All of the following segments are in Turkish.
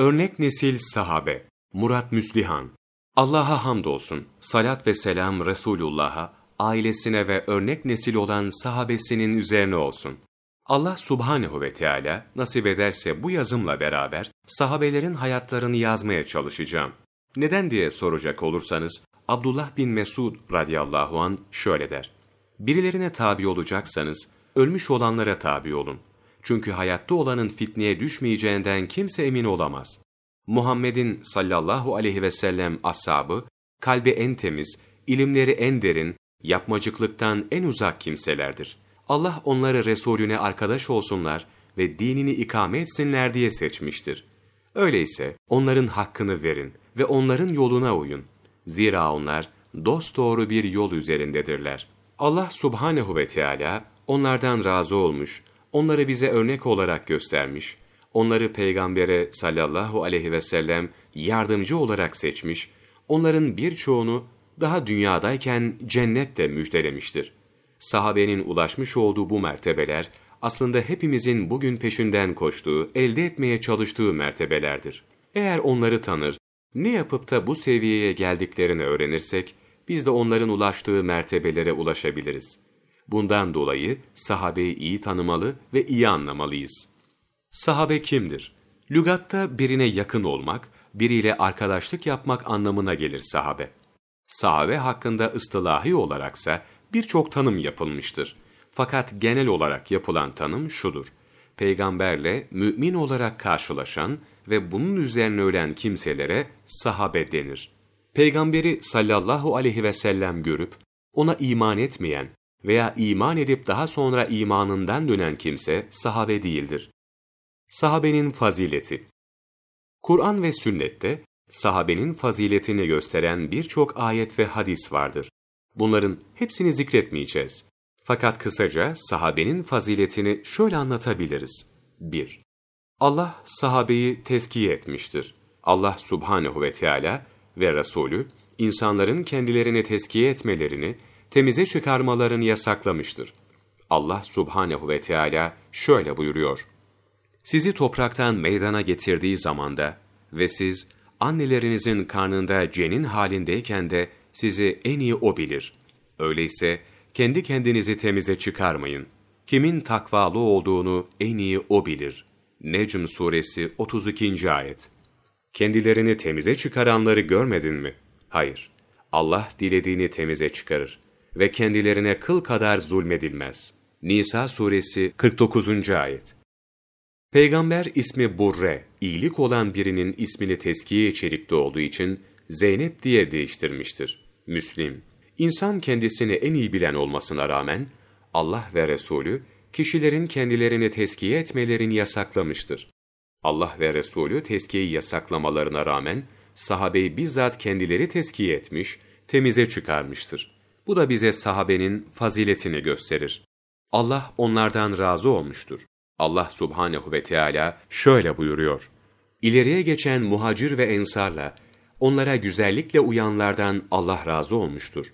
Örnek nesil sahabe, Murat Müslihan. Allah'a hamdolsun, salat ve selam Resulullah'a, ailesine ve örnek nesil olan sahabesinin üzerine olsun. Allah subhanehu ve Teala nasip ederse bu yazımla beraber sahabelerin hayatlarını yazmaya çalışacağım. Neden diye soracak olursanız, Abdullah bin Mesud radıyallahu an şöyle der. Birilerine tabi olacaksanız, ölmüş olanlara tabi olun. Çünkü hayatta olanın fitneye düşmeyeceğinden kimse emin olamaz. Muhammed'in sallallahu aleyhi ve sellem ashabı, kalbi en temiz, ilimleri en derin, yapmacıklıktan en uzak kimselerdir. Allah onları Resulüne arkadaş olsunlar ve dinini ikame etsinler diye seçmiştir. Öyleyse onların hakkını verin ve onların yoluna uyun. Zira onlar dosdoğru bir yol üzerindedirler. Allah subhanehu ve Teala onlardan razı olmuş, onları bize örnek olarak göstermiş, onları peygambere sallallahu aleyhi ve sellem yardımcı olarak seçmiş, onların birçoğunu daha dünyadayken cennetle müjdelemiştir. Sahabenin ulaşmış olduğu bu mertebeler, aslında hepimizin bugün peşinden koştuğu, elde etmeye çalıştığı mertebelerdir. Eğer onları tanır, ne yapıp da bu seviyeye geldiklerini öğrenirsek, biz de onların ulaştığı mertebelere ulaşabiliriz. Bundan dolayı sahabeyi iyi tanımalı ve iyi anlamalıyız. Sahabe kimdir? Lügatta birine yakın olmak, biriyle arkadaşlık yapmak anlamına gelir sahabe. Sahabe hakkında ıstılahi olaraksa birçok tanım yapılmıştır. Fakat genel olarak yapılan tanım şudur. Peygamberle mümin olarak karşılaşan ve bunun üzerine ölen kimselere sahabe denir. Peygamberi sallallahu aleyhi ve sellem görüp, ona iman etmeyen veya iman edip daha sonra imanından dönen kimse sahabe değildir. Sahabenin fazileti Kur'an ve sünnette sahabenin faziletini gösteren birçok ayet ve hadis vardır. Bunların hepsini zikretmeyeceğiz. Fakat kısaca sahabenin faziletini şöyle anlatabiliriz. 1. Allah sahabeyi tezkiye etmiştir. Allah subhanehu ve Teala ve Resulü insanların kendilerini tezkiye etmelerini, temize çıkarmalarını yasaklamıştır. Allah subhanehu ve Teala şöyle buyuruyor. Sizi topraktan meydana getirdiği zamanda ve siz annelerinizin karnında cenin halindeyken de sizi en iyi O bilir. Öyleyse kendi kendinizi temize çıkarmayın. Kimin takvalı olduğunu en iyi O bilir. Necm suresi 32. ayet. Kendilerini temize çıkaranları görmedin mi? Hayır. Allah dilediğini temize çıkarır ve kendilerine kıl kadar zulmedilmez. Nisa suresi 49. ayet. Peygamber ismi Burre, iyilik olan birinin ismini teskiye içerikte olduğu için Zeynep diye değiştirmiştir. Müslim. İnsan kendisini en iyi bilen olmasına rağmen Allah ve Resulü kişilerin kendilerini teskiye etmelerini yasaklamıştır. Allah ve Resulü teskiyeyi yasaklamalarına rağmen sahabeyi bizzat kendileri teskiye etmiş, temize çıkarmıştır. Bu da bize sahabenin faziletini gösterir. Allah onlardan razı olmuştur. Allah subhanehu ve Teala şöyle buyuruyor. İleriye geçen muhacir ve ensarla, onlara güzellikle uyanlardan Allah razı olmuştur.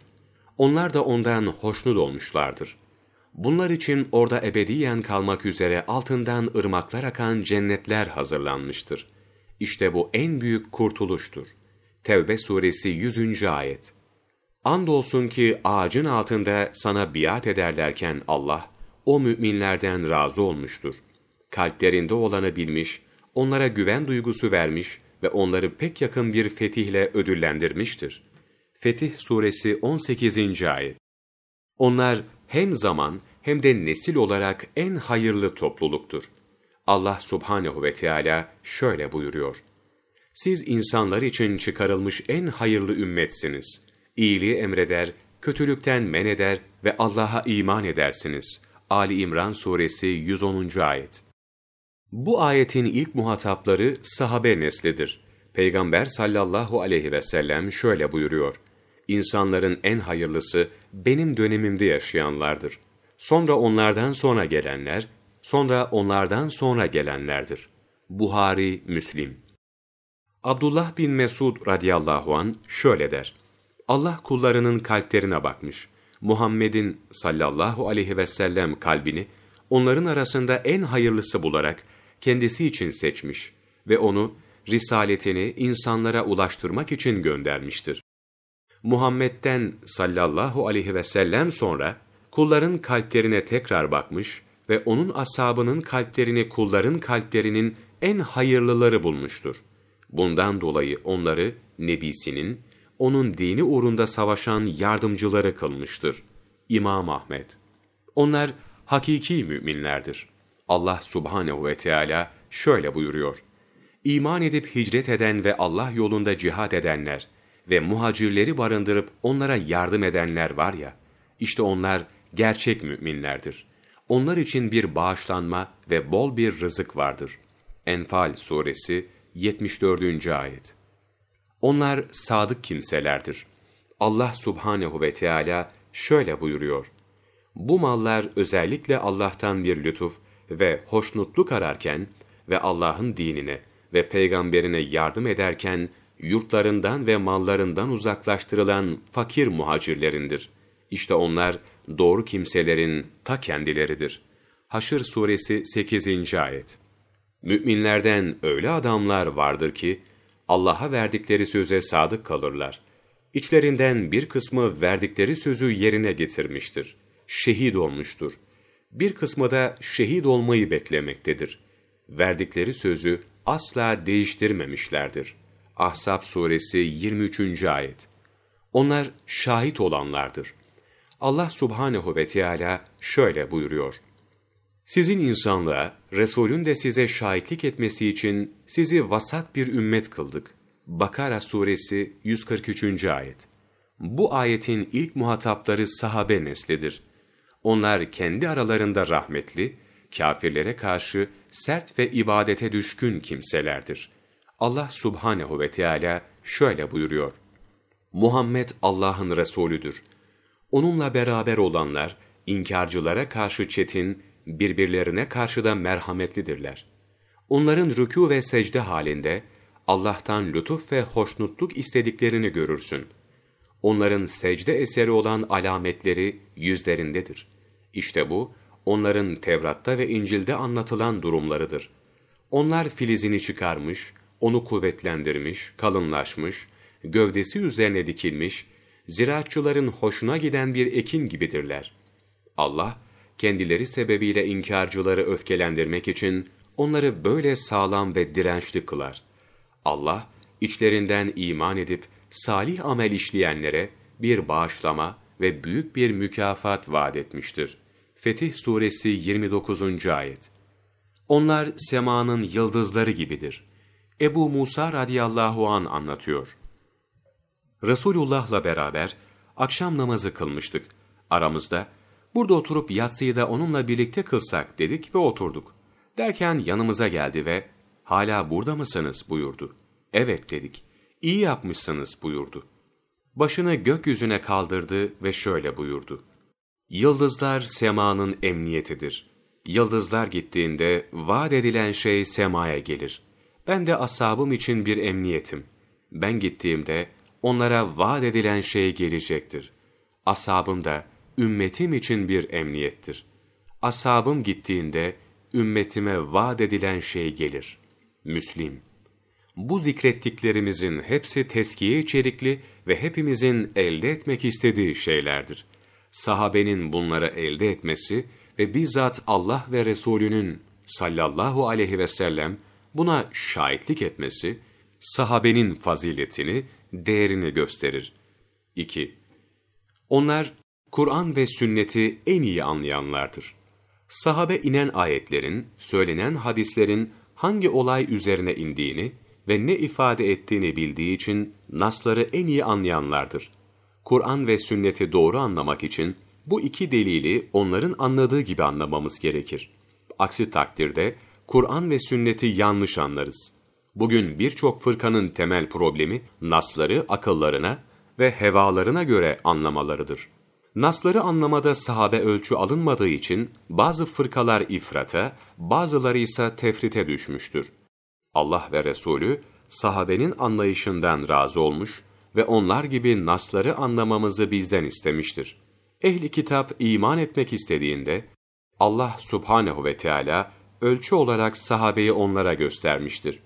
Onlar da ondan hoşnut olmuşlardır. Bunlar için orada ebediyen kalmak üzere altından ırmaklar akan cennetler hazırlanmıştır. İşte bu en büyük kurtuluştur. Tevbe suresi 100. ayet. Andolsun ki ağacın altında sana biat ederlerken Allah, o müminlerden razı olmuştur. Kalplerinde olanı bilmiş, onlara güven duygusu vermiş ve onları pek yakın bir fetihle ödüllendirmiştir. Fetih Suresi 18. Ayet Onlar hem zaman hem de nesil olarak en hayırlı topluluktur. Allah subhanehu ve Teala şöyle buyuruyor. Siz insanlar için çıkarılmış en hayırlı ümmetsiniz. İyiliği emreder, kötülükten men eder ve Allah'a iman edersiniz. Ali İmran Suresi 110. Ayet Bu ayetin ilk muhatapları sahabe neslidir. Peygamber sallallahu aleyhi ve sellem şöyle buyuruyor. İnsanların en hayırlısı benim dönemimde yaşayanlardır. Sonra onlardan sonra gelenler, sonra onlardan sonra gelenlerdir. Buhari, Müslim. Abdullah bin Mesud radıyallahu an şöyle der. Allah kullarının kalplerine bakmış. Muhammed'in sallallahu aleyhi ve sellem kalbini onların arasında en hayırlısı bularak kendisi için seçmiş ve onu risaletini insanlara ulaştırmak için göndermiştir. Muhammed'den sallallahu aleyhi ve sellem sonra kulların kalplerine tekrar bakmış ve onun asabının kalplerini kulların kalplerinin en hayırlıları bulmuştur. Bundan dolayı onları nebisinin, onun dini uğrunda savaşan yardımcıları kılmıştır. İmam Ahmet. Onlar hakiki müminlerdir. Allah subhanehu ve Teala şöyle buyuruyor. İman edip hicret eden ve Allah yolunda cihad edenler ve muhacirleri barındırıp onlara yardım edenler var ya, işte onlar gerçek müminlerdir. Onlar için bir bağışlanma ve bol bir rızık vardır. Enfal suresi 74. ayet. Onlar sadık kimselerdir. Allah subhanehu ve Teala şöyle buyuruyor. Bu mallar özellikle Allah'tan bir lütuf ve hoşnutluk ararken ve Allah'ın dinine ve peygamberine yardım ederken yurtlarından ve mallarından uzaklaştırılan fakir muhacirlerindir. İşte onlar doğru kimselerin ta kendileridir. Haşr suresi 8. ayet. Müminlerden öyle adamlar vardır ki Allah'a verdikleri söze sadık kalırlar. İçlerinden bir kısmı verdikleri sözü yerine getirmiştir. Şehit olmuştur. Bir kısmı da şehit olmayı beklemektedir. Verdikleri sözü asla değiştirmemişlerdir. Ahzab suresi 23. ayet. Onlar şahit olanlardır. Allah subhanehu ve Teala şöyle buyuruyor. Sizin insanlığa, Resulün de size şahitlik etmesi için sizi vasat bir ümmet kıldık. Bakara suresi 143. ayet. Bu ayetin ilk muhatapları sahabe neslidir. Onlar kendi aralarında rahmetli, kafirlere karşı sert ve ibadete düşkün kimselerdir. Allah subhanehu ve Teala şöyle buyuruyor. Muhammed Allah'ın Resulüdür. Onunla beraber olanlar, inkarcılara karşı çetin, birbirlerine karşı da merhametlidirler. Onların rükû ve secde halinde Allah'tan lütuf ve hoşnutluk istediklerini görürsün. Onların secde eseri olan alametleri yüzlerindedir. İşte bu, onların Tevrat'ta ve İncil'de anlatılan durumlarıdır. Onlar filizini çıkarmış, onu kuvvetlendirmiş, kalınlaşmış, gövdesi üzerine dikilmiş, ziraatçıların hoşuna giden bir ekin gibidirler. Allah, kendileri sebebiyle inkarcıları öfkelendirmek için onları böyle sağlam ve dirençli kılar. Allah, içlerinden iman edip salih amel işleyenlere bir bağışlama ve büyük bir mükafat vaat etmiştir. Fetih Suresi 29. Ayet Onlar semanın yıldızları gibidir. Ebu Musa radıyallahu an anlatıyor. Resulullah'la beraber akşam namazı kılmıştık. Aramızda Burada oturup yatsıyı da onunla birlikte kılsak dedik ve oturduk. Derken yanımıza geldi ve ''Hala burada mısınız?'' buyurdu. ''Evet'' dedik. ''İyi yapmışsınız'' buyurdu. Başını gökyüzüne kaldırdı ve şöyle buyurdu. Yıldızlar semanın emniyetidir. Yıldızlar gittiğinde vaat edilen şey semaya gelir. Ben de ashabım için bir emniyetim. Ben gittiğimde onlara vaat edilen şey gelecektir. Ashabım da ümmetim için bir emniyettir. Ashabım gittiğinde ümmetime vaat edilen şey gelir. Müslim. Bu zikrettiklerimizin hepsi teskiye içerikli ve hepimizin elde etmek istediği şeylerdir. Sahabenin bunları elde etmesi ve bizzat Allah ve Resulünün sallallahu aleyhi ve sellem buna şahitlik etmesi, sahabenin faziletini, değerini gösterir. 2. Onlar Kur'an ve sünneti en iyi anlayanlardır. Sahabe inen ayetlerin, söylenen hadislerin hangi olay üzerine indiğini ve ne ifade ettiğini bildiği için nasları en iyi anlayanlardır. Kur'an ve sünneti doğru anlamak için bu iki delili onların anladığı gibi anlamamız gerekir. Aksi takdirde Kur'an ve sünneti yanlış anlarız. Bugün birçok fırkanın temel problemi nasları akıllarına ve hevalarına göre anlamalarıdır. Nasları anlamada sahabe ölçü alınmadığı için bazı fırkalar ifrata, bazıları ise tefrite düşmüştür. Allah ve Resulü sahabenin anlayışından razı olmuş ve onlar gibi nasları anlamamızı bizden istemiştir. Ehli kitap iman etmek istediğinde Allah subhanehu ve Teala ölçü olarak sahabeyi onlara göstermiştir.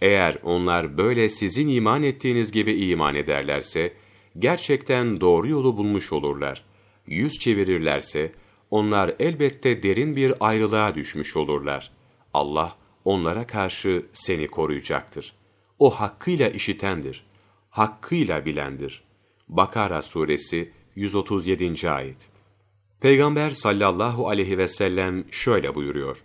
Eğer onlar böyle sizin iman ettiğiniz gibi iman ederlerse, gerçekten doğru yolu bulmuş olurlar. Yüz çevirirlerse, onlar elbette derin bir ayrılığa düşmüş olurlar. Allah onlara karşı seni koruyacaktır. O hakkıyla işitendir, hakkıyla bilendir. Bakara suresi 137. ayet. Peygamber sallallahu aleyhi ve sellem şöyle buyuruyor.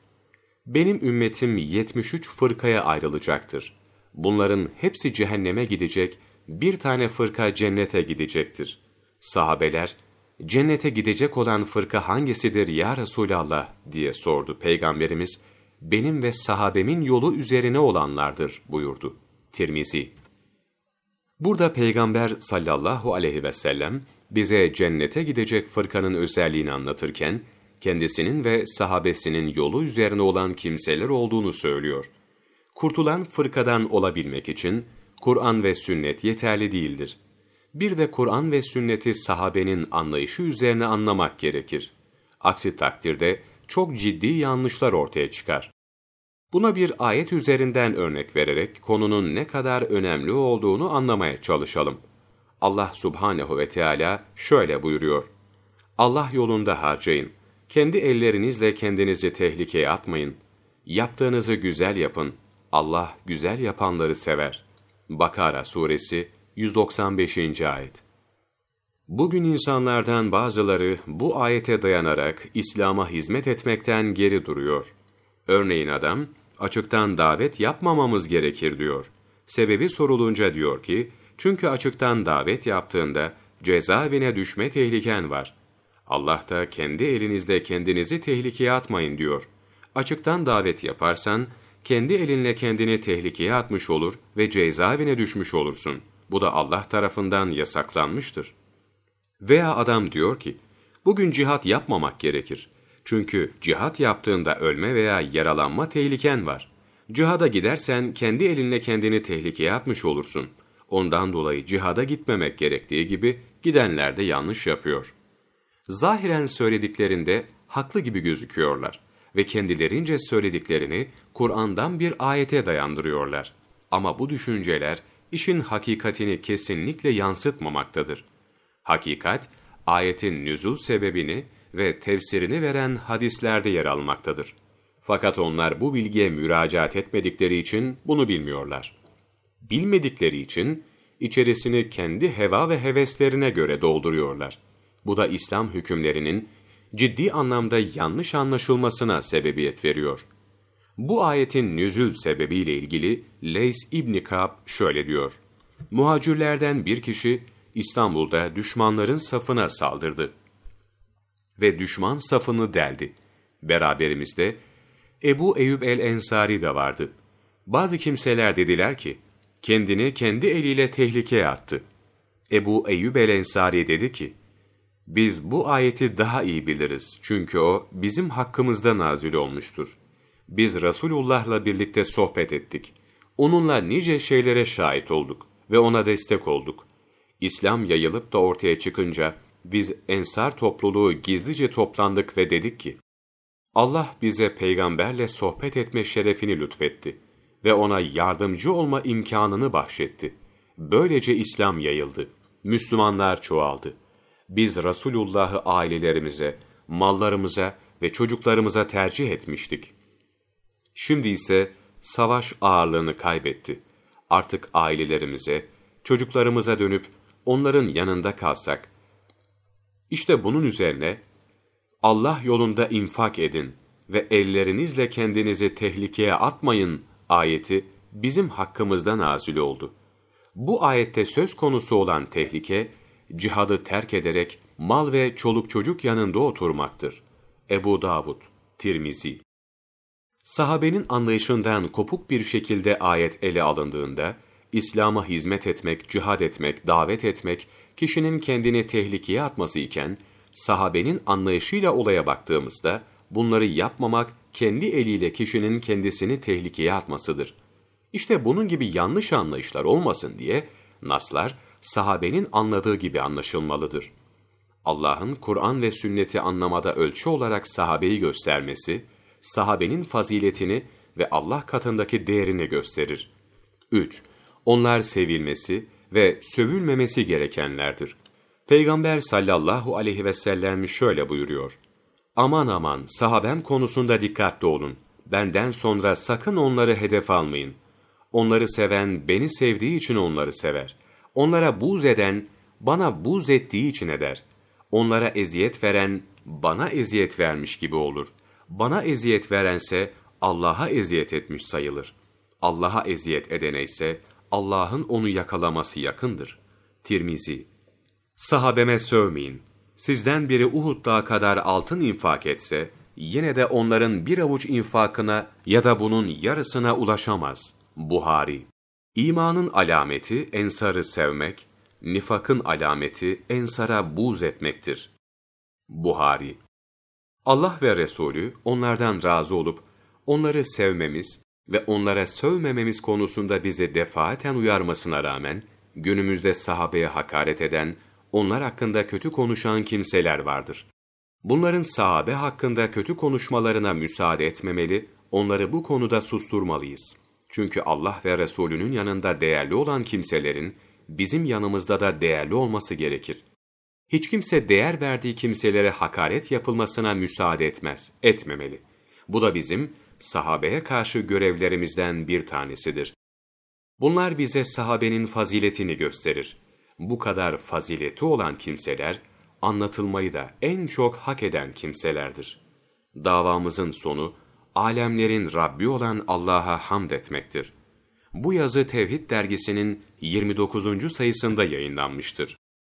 Benim ümmetim 73 fırkaya ayrılacaktır. Bunların hepsi cehenneme gidecek, bir tane fırka cennete gidecektir. Sahabeler, cennete gidecek olan fırka hangisidir ya Resulallah diye sordu Peygamberimiz. Benim ve sahabemin yolu üzerine olanlardır buyurdu. Tirmizi. Burada Peygamber sallallahu aleyhi ve sellem bize cennete gidecek fırkanın özelliğini anlatırken, kendisinin ve sahabesinin yolu üzerine olan kimseler olduğunu söylüyor. Kurtulan fırkadan olabilmek için Kur'an ve sünnet yeterli değildir. Bir de Kur'an ve sünneti sahabenin anlayışı üzerine anlamak gerekir. Aksi takdirde çok ciddi yanlışlar ortaya çıkar. Buna bir ayet üzerinden örnek vererek konunun ne kadar önemli olduğunu anlamaya çalışalım. Allah subhanehu ve Teala şöyle buyuruyor. Allah yolunda harcayın. Kendi ellerinizle kendinizi tehlikeye atmayın. Yaptığınızı güzel yapın. Allah güzel yapanları sever. Bakara suresi 195. ayet. Bugün insanlardan bazıları bu ayete dayanarak İslam'a hizmet etmekten geri duruyor. Örneğin adam, açıktan davet yapmamamız gerekir diyor. Sebebi sorulunca diyor ki, çünkü açıktan davet yaptığında cezaevine düşme tehliken var. Allah da kendi elinizde kendinizi tehlikeye atmayın diyor. Açıktan davet yaparsan, kendi elinle kendini tehlikeye atmış olur ve cezaevine düşmüş olursun. Bu da Allah tarafından yasaklanmıştır. Veya adam diyor ki, bugün cihat yapmamak gerekir. Çünkü cihat yaptığında ölme veya yaralanma tehliken var. Cihada gidersen kendi elinle kendini tehlikeye atmış olursun. Ondan dolayı cihada gitmemek gerektiği gibi gidenler de yanlış yapıyor. Zahiren söylediklerinde haklı gibi gözüküyorlar ve kendilerince söylediklerini Kur'an'dan bir ayete dayandırıyorlar. Ama bu düşünceler işin hakikatini kesinlikle yansıtmamaktadır. Hakikat, ayetin nüzul sebebini ve tefsirini veren hadislerde yer almaktadır. Fakat onlar bu bilgiye müracaat etmedikleri için bunu bilmiyorlar. Bilmedikleri için içerisini kendi heva ve heveslerine göre dolduruyorlar. Bu da İslam hükümlerinin ciddi anlamda yanlış anlaşılmasına sebebiyet veriyor. Bu ayetin nüzül sebebiyle ilgili Leys İbni Kab şöyle diyor. Muhacirlerden bir kişi İstanbul'da düşmanların safına saldırdı. Ve düşman safını deldi. Beraberimizde Ebu Eyüp el-Ensari de vardı. Bazı kimseler dediler ki, kendini kendi eliyle tehlikeye attı. Ebu Eyyub el-Ensari dedi ki, biz bu ayeti daha iyi biliriz çünkü o bizim hakkımızda nazil olmuştur. Biz Resulullah'la birlikte sohbet ettik. Onunla nice şeylere şahit olduk ve ona destek olduk. İslam yayılıp da ortaya çıkınca biz ensar topluluğu gizlice toplandık ve dedik ki, Allah bize peygamberle sohbet etme şerefini lütfetti ve ona yardımcı olma imkanını bahşetti. Böylece İslam yayıldı. Müslümanlar çoğaldı. Biz Resulullah'ı ailelerimize, mallarımıza ve çocuklarımıza tercih etmiştik. Şimdi ise savaş ağırlığını kaybetti. Artık ailelerimize, çocuklarımıza dönüp onların yanında kalsak. İşte bunun üzerine Allah yolunda infak edin ve ellerinizle kendinizi tehlikeye atmayın ayeti bizim hakkımızda nazil oldu. Bu ayette söz konusu olan tehlike, cihadı terk ederek mal ve çoluk çocuk yanında oturmaktır. Ebu Davud, Tirmizi Sahabenin anlayışından kopuk bir şekilde ayet ele alındığında, İslam'a hizmet etmek, cihad etmek, davet etmek, kişinin kendini tehlikeye atması iken, sahabenin anlayışıyla olaya baktığımızda, bunları yapmamak, kendi eliyle kişinin kendisini tehlikeye atmasıdır. İşte bunun gibi yanlış anlayışlar olmasın diye, naslar, sahabenin anladığı gibi anlaşılmalıdır. Allah'ın Kur'an ve sünneti anlamada ölçü olarak sahabeyi göstermesi, sahabenin faziletini ve Allah katındaki değerini gösterir. 3. Onlar sevilmesi ve sövülmemesi gerekenlerdir. Peygamber sallallahu aleyhi ve sellem şöyle buyuruyor. Aman aman sahabem konusunda dikkatli olun. Benden sonra sakın onları hedef almayın. Onları seven beni sevdiği için onları sever. Onlara buz eden bana buz ettiği için eder. Onlara eziyet veren bana eziyet vermiş gibi olur. Bana eziyet verense Allah'a eziyet etmiş sayılır. Allah'a eziyet edene ise Allah'ın onu yakalaması yakındır. Tirmizi Sahabeme sövmeyin. Sizden biri Uhud kadar altın infak etse, yine de onların bir avuç infakına ya da bunun yarısına ulaşamaz. Buhari İmanın alameti ensarı sevmek, nifakın alameti ensara buz etmektir. Buhari Allah ve Resulü onlardan razı olup, onları sevmemiz ve onlara sövmememiz konusunda bizi defaten uyarmasına rağmen, günümüzde sahabeye hakaret eden, onlar hakkında kötü konuşan kimseler vardır. Bunların sahabe hakkında kötü konuşmalarına müsaade etmemeli, onları bu konuda susturmalıyız. Çünkü Allah ve Resulünün yanında değerli olan kimselerin, bizim yanımızda da değerli olması gerekir. Hiç kimse değer verdiği kimselere hakaret yapılmasına müsaade etmez, etmemeli. Bu da bizim sahabeye karşı görevlerimizden bir tanesidir. Bunlar bize sahabenin faziletini gösterir. Bu kadar fazileti olan kimseler, anlatılmayı da en çok hak eden kimselerdir. Davamızın sonu, alemlerin Rabbi olan Allah'a hamd etmektir. Bu yazı Tevhid dergisinin 29. sayısında yayınlanmıştır.